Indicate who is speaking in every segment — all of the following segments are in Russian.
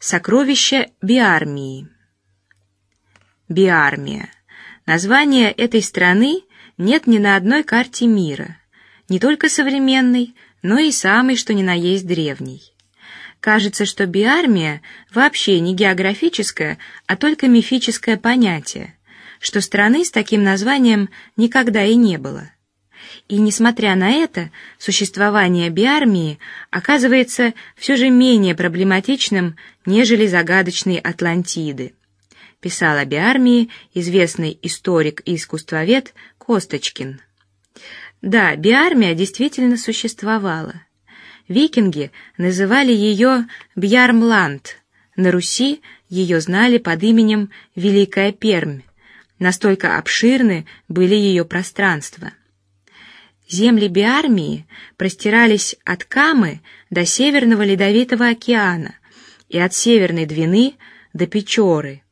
Speaker 1: Сокровища Биармии. Биармия. Название этой страны нет ни на одной карте мира, не только современной, но и самой, что ни на есть древней. Кажется, что биармия вообще не географическое, а только мифическое понятие, что страны с таким названием никогда и не было. И несмотря на это, существование биармии оказывается все же менее проблематичным, нежели загадочной Атлантиды. Писал о биармии известный историк и искусствовед Косточкин. Да, биармия действительно существовала. Викинги называли ее Бьярмланд. На Руси ее знали под именем Великая Пермь. Настолько обширны были ее пространства. Земли Биармии простирались от Камы до Северного Ледовитого океана и от Северной Двины до Печоры.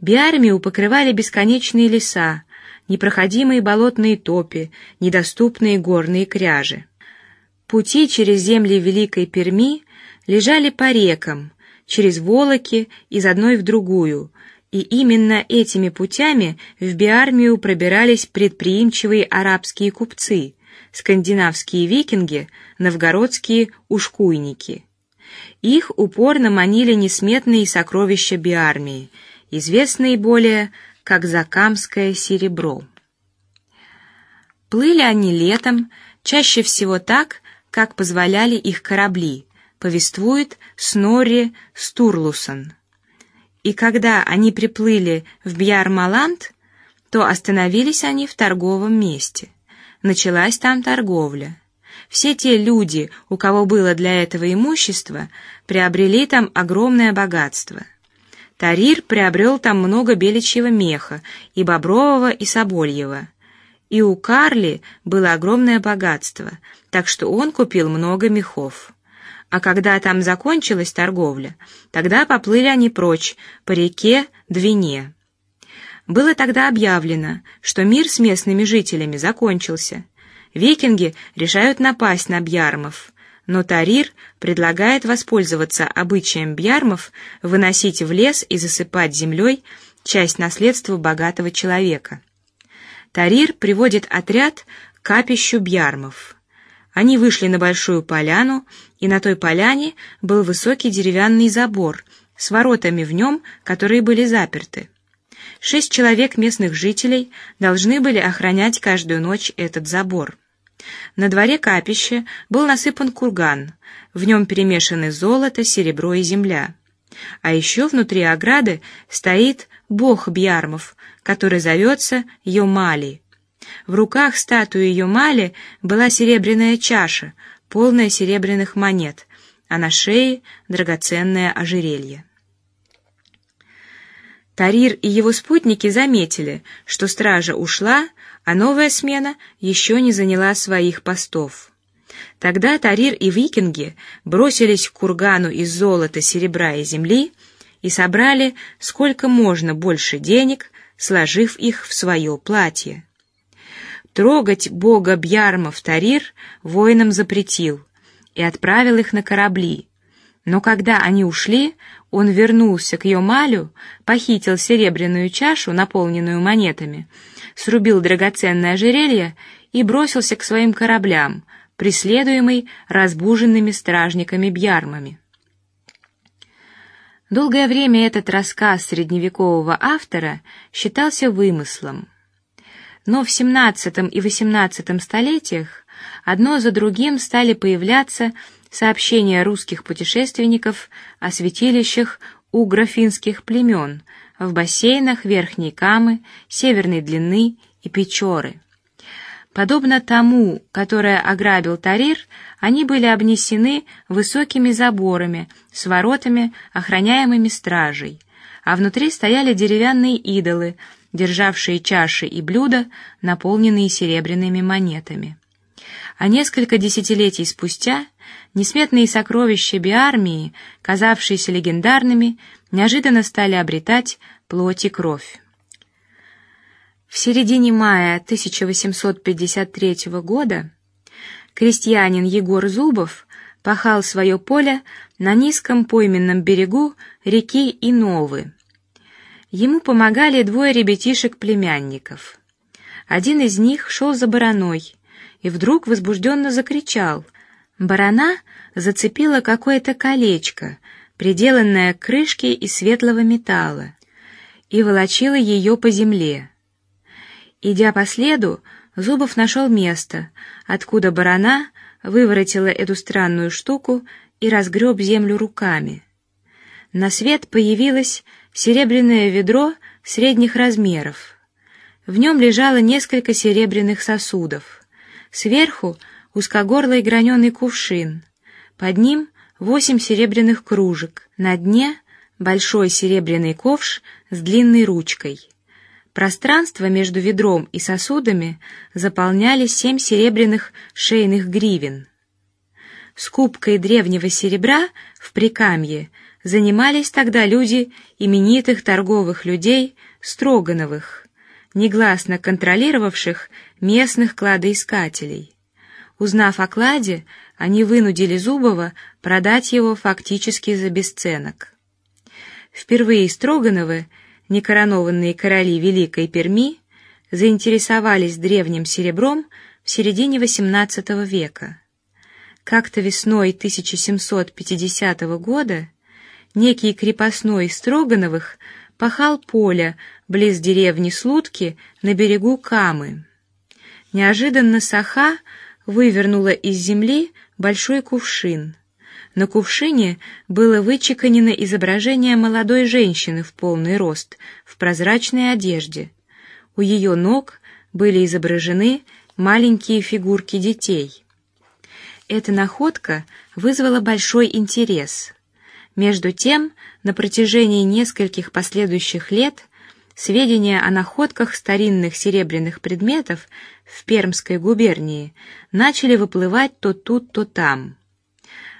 Speaker 1: Биармию покрывали бесконечные леса, непроходимые болотные топи, недоступные горные кряжи. Пути через земли Великой Перми лежали по рекам, через волоки из одной в другую, и именно этими путями в Биармию пробирались предприимчивые арабские купцы, скандинавские викинги, новгородские ушкуйники. Их упорно манили несметные сокровища Биармии, известные более как закамское серебро. Плыли они летом, чаще всего так, как позволяли их корабли, повествует Снорри Стурлусон. И когда они приплыли в Бьярмаланд, то остановились они в торговом месте. Началась там торговля. Все те люди, у кого было для этого имущество, приобрели там огромное богатство. Тарир приобрел там много беличьего меха и бобрового и собольего. И у Карли было огромное богатство, так что он купил много мехов. А когда там закончилась торговля, тогда поплыли они прочь по реке Двине. Было тогда объявлено, что мир с местными жителями закончился. Викинги решают напасть на бьярмов, но Тарир предлагает воспользоваться обычаем бьярмов выносить в лес и засыпать землей часть наследства богатого человека. Тарир приводит отряд к капищу бьярмов. Они вышли на большую поляну, и на той поляне был высокий деревянный забор с воротами в нем, которые были заперты. Шесть человек местных жителей должны были охранять каждую ночь этот забор. На дворе капища был насыпан курган, в нем перемешаны золото, серебро и земля. А еще внутри ограды стоит бог Бьярмов, который зовется Йомали. В руках статуи Йомали была серебряная чаша, полная серебряных монет, а на шее драгоценное ожерелье. Тарир и его спутники заметили, что стража ушла, а новая смена еще не заняла своих постов. Тогда Тарир и викинги бросились к кургану из золота, серебра и земли и собрали сколько можно больше денег, сложив их в свое платье. Трогать бога Бьярмов Тарир воинам запретил и отправил их на корабли. Но когда они ушли, он вернулся к Йомалю, похитил серебряную чашу, наполненную монетами, срубил драгоценное ожерелье и бросился к своим кораблям, преследуемый разбуженными стражниками Бьярмами. Долгое время этот рассказ средневекового автора считался вымыслом. Но в XVII и XVIII столетиях одно за другим стали появляться сообщения русских путешественников о святилищах у графинских племен в бассейнах Верхней Камы, Северной Длины и Печоры. Подобно тому, которое ограбил Тарир, они были обнесены высокими заборами с воротами, охраняемыми стражей, а внутри стояли деревянные идолы, державшие чаши и блюда, наполненные серебряными монетами. А несколько десятилетий спустя несметные сокровища биармии, казавшиеся легендарными, неожиданно стали обретать плоть и кровь. В середине мая 1853 года крестьянин Егор Зубов пахал свое поле на низком пойменном берегу реки Иновы. Ему помогали двое ребятишек-племянников. Один из них шел за бараной и вдруг возбужденно закричал. Барана зацепила какое-то колечко, приделанное к крышке из светлого металла, и волочила ее по земле. Идя по следу, Зубов нашел место, откуда барана выворотила эту странную штуку и разгреб землю руками. На свет появилось серебряное ведро средних размеров. В нем лежало несколько серебряных сосудов. Сверху узкогорлый граненый кувшин, под ним восемь серебряных кружек, на дне большой серебряный ковш с длинной ручкой. Пространство между ведром и сосудами заполняли семь серебряных шейных гривен. Скупкой древнего серебра в Прикамье занимались тогда люди именитых торговых людей Строгановых, негласно контролировавших местных кладоискателей. Узнав о кладе, они вынудили Зубова продать его фактически за бесценок. Впервые Строгановы некоронованные короли Великой Перми заинтересовались древним серебром в середине XVIII века. Как-то весной 1750 года некий крепостной Строгановых пахал поле близ деревни Слутки на берегу Камы. Неожиданно саха вывернула из земли большой кувшин. На кувшине было вычеканено изображение молодой женщины в полный рост, в прозрачной одежде. У ее ног были изображены маленькие фигурки детей. Эта находка вызвала большой интерес. Между тем, на протяжении нескольких последующих лет сведения о находках старинных серебряных предметов в Пермской губернии начали выплывать то тут, то там.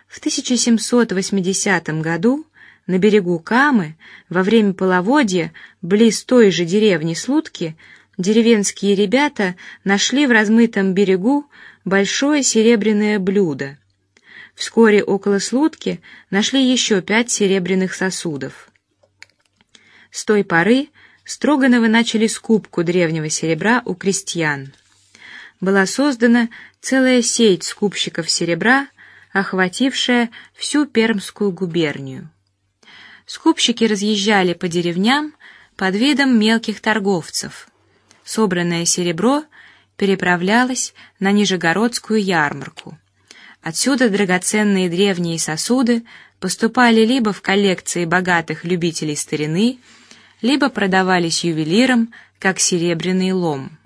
Speaker 1: В 1780 году на берегу Камы во время половодья близ той же деревни Слутки деревенские ребята нашли в размытом берегу большое серебряное блюдо. Вскоре около Слутки нашли еще пять серебряных сосудов. С той поры Строгановы начали скупку древнего серебра у крестьян. Была создана целая сеть скупщиков серебра охватившая всю Пермскую губернию. Скупщики разъезжали по деревням под видом мелких торговцев. Собранное серебро переправлялось на Нижегородскую ярмарку. Отсюда драгоценные древние сосуды поступали либо в коллекции богатых любителей старины, либо продавались ювелирам как серебряный лом.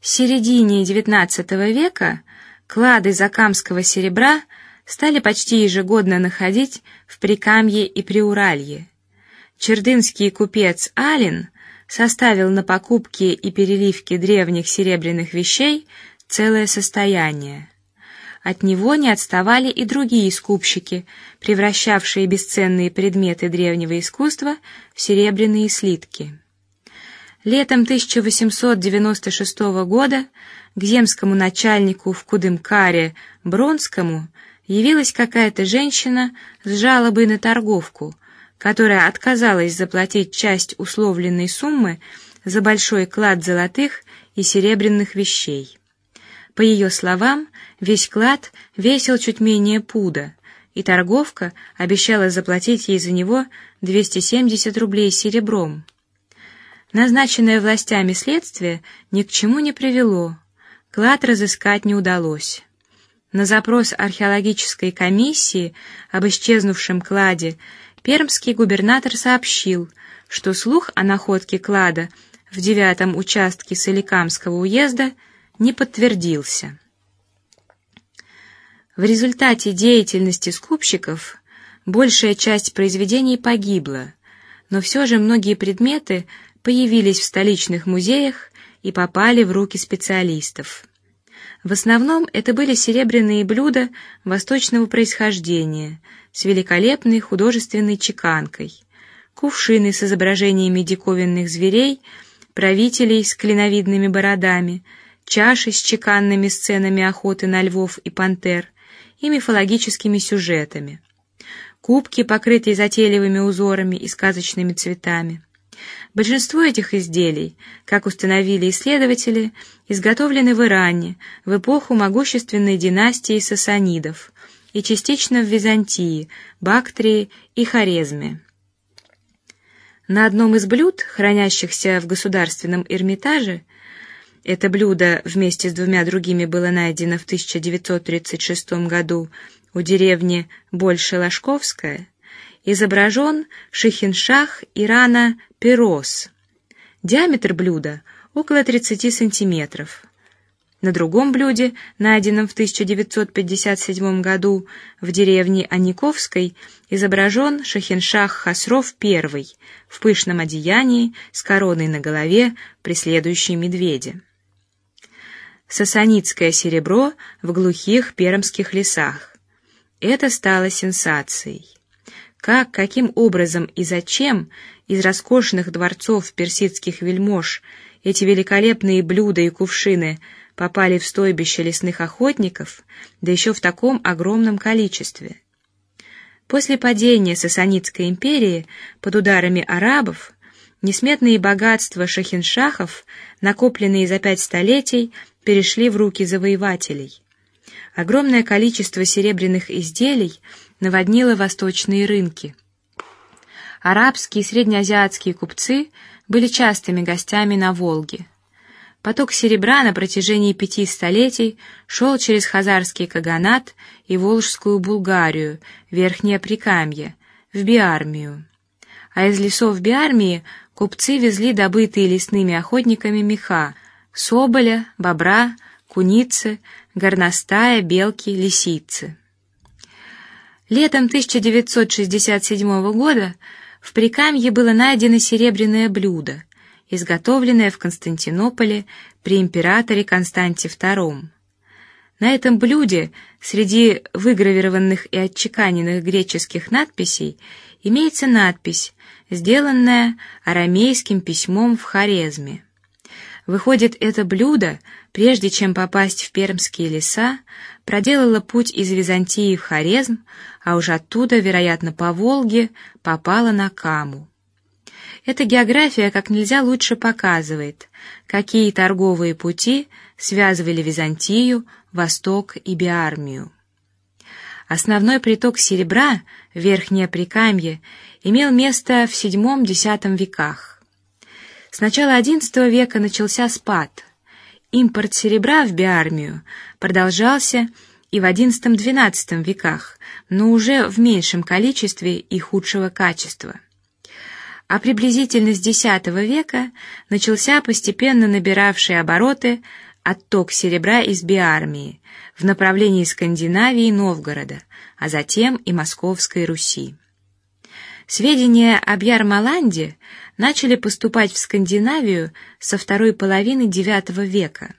Speaker 1: В середине XIX века Клады закамского серебра стали почти ежегодно находить в Прикамье и Приуралье. Чердынский купец Алин составил на покупки и переливки древних серебряных вещей целое состояние. От него не отставали и другие скупщики, превращавшие бесценные предметы древнего искусства в серебряные слитки. Летом 1896 года к земскому начальнику в Кудымкаре Бронскому явилась какая-то женщина с жалобой на торговку, которая отказалась заплатить часть условленной суммы за большой клад золотых и серебряных вещей. По ее словам, весь клад весил чуть менее пуда, и торговка обещала заплатить ей за него 270 рублей серебром. Назначенное властями следствие ни к чему не привело. Клад разыскать не удалось. На запрос археологической комиссии об исчезнувшем кладе пермский губернатор сообщил, что слух о находке клада в девятом участке Соликамского уезда не подтвердился. В результате деятельности скупщиков большая часть произведений погибла, но все же многие предметы появились в столичных музеях и попали в руки специалистов. В основном это были серебряные блюда восточного происхождения с великолепной художественной чеканкой, кувшины с изображениями диковинных зверей, правителей с клиновидными бородами, чаши с чеканными сценами охоты на львов и пантер и мифологическими сюжетами. Кубки, покрытые затейливыми узорами и сказочными цветами. Большинство этих изделий, как установили исследователи, изготовлены в Иране в эпоху могущественной династии сасанидов и частично в Византии, Бактрии и Хорезме. На одном из блюд, хранящихся в государственном Эрмитаже, это блюдо вместе с двумя другими было найдено в 1936 году у деревни Больше-Ложковская, изображен Шихиншах Ирана Перос. Диаметр блюда около 30 сантиметров. На другом блюде, найденном в 1957 году в деревне Аниковской, изображен Шахиншах Хасров I в пышном одеянии с короной на голове, преследующий медведя. Сасанидское серебро в глухих пермских лесах. Это стало сенсацией. Как, каким образом и зачем из роскошных дворцов персидских вельмож эти великолепные блюда и кувшины попали в стойбище лесных охотников, да еще в таком огромном количестве. После падения Сасанидской империи под ударами арабов несметные богатства шахиншахов, накопленные за пять столетий, перешли в руки завоевателей. Огромное количество серебряных изделий наводнило восточные рынки. Арабские и среднеазиатские купцы были частыми гостями на Волге. Поток серебра на протяжении пяти столетий шел через Хазарский Каганат и Волжскую Булгарию, Верхнее Прикамье, в Биармию. А из лесов Биармии купцы везли добытые лесными охотниками меха: соболя, бобра, куницы, горностая, белки, лисицы. Летом 1967 года в Прикамье было найдено серебряное блюдо, изготовленное в Константинополе при императоре Константе II. На этом блюде среди выгравированных и отчеканенных греческих надписей имеется надпись, сделанная арамейским письмом в Хорезме. Выходит, это блюдо, прежде чем попасть в пермские леса, проделало путь из Византии в Хорезм, а уже оттуда, вероятно, по Волге, попало на Каму. Эта география как нельзя лучше показывает, какие торговые пути связывали Византию, Восток и Биармию. Основной приток серебра, Верхнее Прикамье, имел место в VII-X веках. С начала XI века начался спад. Импорт серебра в Биармию продолжался и в XI-XII веках, но уже в меньшем количестве и худшего качества. А приблизительно с X века начался постепенно набиравший обороты отток серебра из Биармии в направлении Скандинавии и Новгорода, а затем и Московской Руси. Сведения об Ярмаланде начали поступать в Скандинавию со второй половины IX века.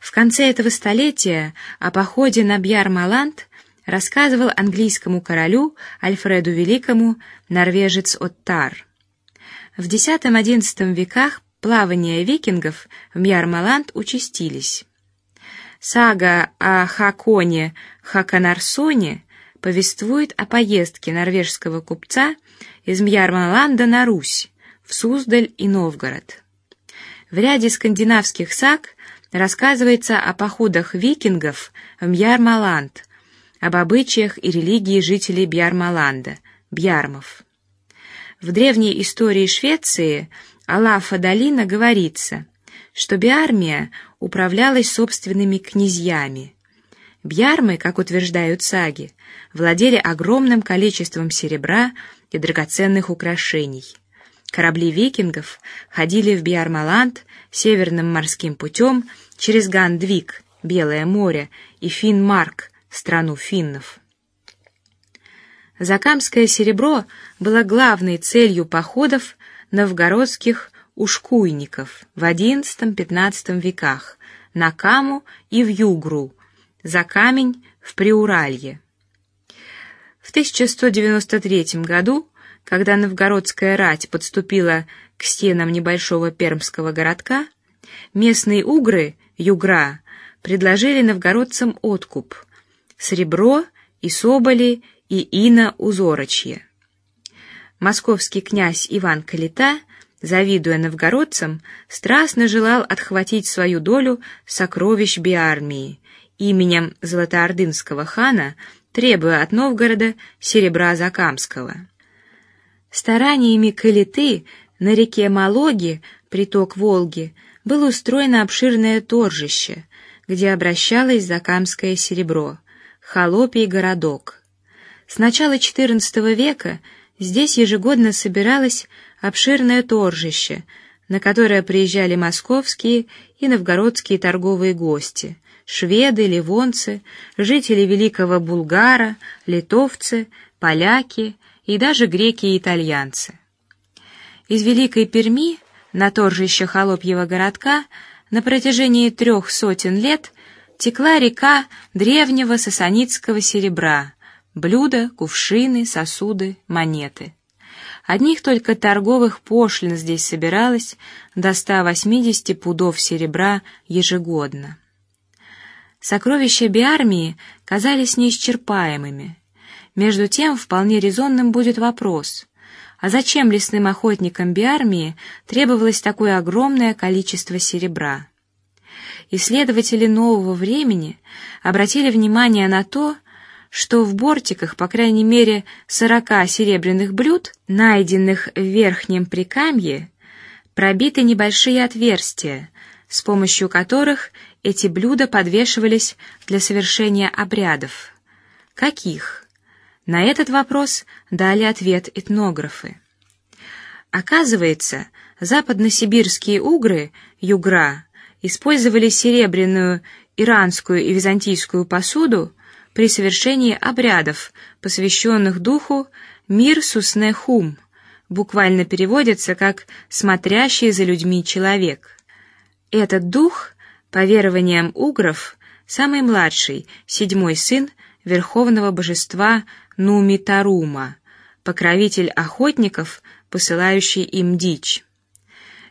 Speaker 1: В конце этого столетия о походе на Бьярмаланд рассказывал английскому королю Альфреду Великому норвежец Оттар. В X-XI веках плавания викингов в Бьярмаланд участились. Сага о Хаконе Хаканарсоне повествует о поездке норвежского купца из Мьярмаланда на Русь в Суздаль и Новгород. В ряде скандинавских саг рассказывается о походах викингов в Бьярмаланд, об обычаях и религии жителей Бьярмаланда, бьярмов. В древней истории Швеции Алафа Долина говорится, что Биармия управлялась собственными князьями. Бьярмы, как утверждают саги, владели огромным количеством серебра и драгоценных украшений. Корабли викингов ходили в Бьярмаланд северным морским путем через Гандвик, Белое море, и Финмарк, страну финнов. Закамское серебро было главной целью походов новгородских ушкуйников в XI-XV веках на Каму и в Югру, за камень в Приуралье. В 1193 году когда новгородская рать подступила к стенам небольшого пермского городка, местные угры, югра, предложили новгородцам откуп Сребро и Соболи и Ина Узорочье. Московский князь Иван Калита, завидуя новгородцам, страстно желал отхватить свою долю сокровищ биармии именем Золотоордынского хана, требуя от Новгорода серебра Закамского. Стараниями Калиты на реке Малоги, приток Волги, было устроено обширное торжище, где обращалось закамское серебро, холопий городок. С начала XIV века здесь ежегодно собиралось обширное торжище, на которое приезжали московские и новгородские торговые гости, шведы, ливонцы, жители Великого Булгара, литовцы, поляки и даже греки и итальянцы. Из Великой Перми на торжище холопьего городка на протяжении трех сотен лет текла река древнего сасанитского серебра, блюда, кувшины, сосуды, монеты. Одних только торговых пошлин здесь собиралось до 180 пудов серебра ежегодно. Сокровища биармии казались неисчерпаемыми. Между тем вполне резонным будет вопрос: а зачем лесным охотникам биармии требовалось такое огромное количество серебра? Исследователи нового времени обратили внимание на то, что в бортиках, по крайней мере, сорока серебряных блюд, найденных в верхнем прикамье, пробиты небольшие отверстия, с помощью которых эти блюда подвешивались для совершения обрядов. Каких? На этот вопрос дали ответ этнографы. Оказывается, западносибирские угры, югра, использовали серебряную иранскую и византийскую посуду при совершении обрядов, посвященных духу Мир Суснехум, буквально переводится как смотрящий за людьми человек. Этот дух, по верованиям угров, самый младший, седьмой сын верховного божества Нумитарума, покровитель охотников, посылающий им дичь.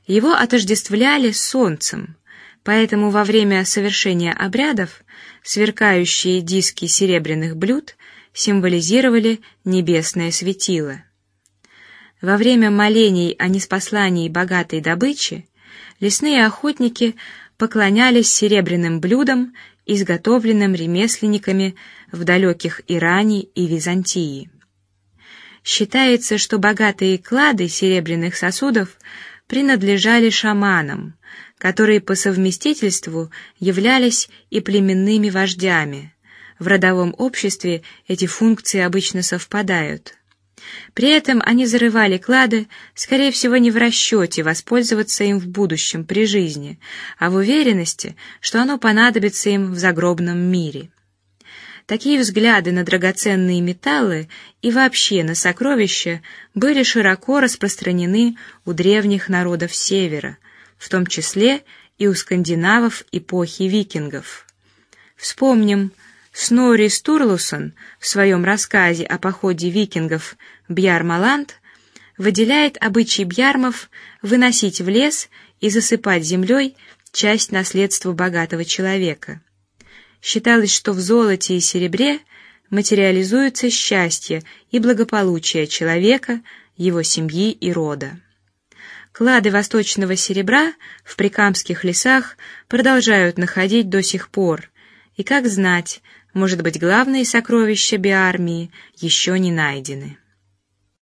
Speaker 1: Его отождествляли с солнцем, поэтому во время совершения обрядов сверкающие диски серебряных блюд символизировали небесное светило. Во время молений о неспослании богатой добычи лесные охотники поклонялись серебряным блюдам, изготовленным ремесленниками в далеких Иране и Византии. Считается, что богатые клады серебряных сосудов принадлежали шаманам, которые по совместительству являлись и племенными вождями. В родовом обществе эти функции обычно совпадают. При этом они зарывали клады, скорее всего, не в расчете воспользоваться им в будущем при жизни, а в уверенности, что оно понадобится им в загробном мире. Такие взгляды на драгоценные металлы и вообще на сокровища были широко распространены у древних народов Севера, в том числе и у скандинавов эпохи викингов. Вспомним Снори Стурлусон в своем рассказе о походе викингов Бьярмаланд выделяет обычай бьярмов выносить в лес и засыпать землей часть наследства богатого человека. Считалось, что в золоте и серебре материализуется счастье и благополучие человека, его семьи и рода. Клады восточного серебра в прикамских лесах продолжают находить до сих пор, и как знать, может быть, главные сокровища биармии еще не найдены.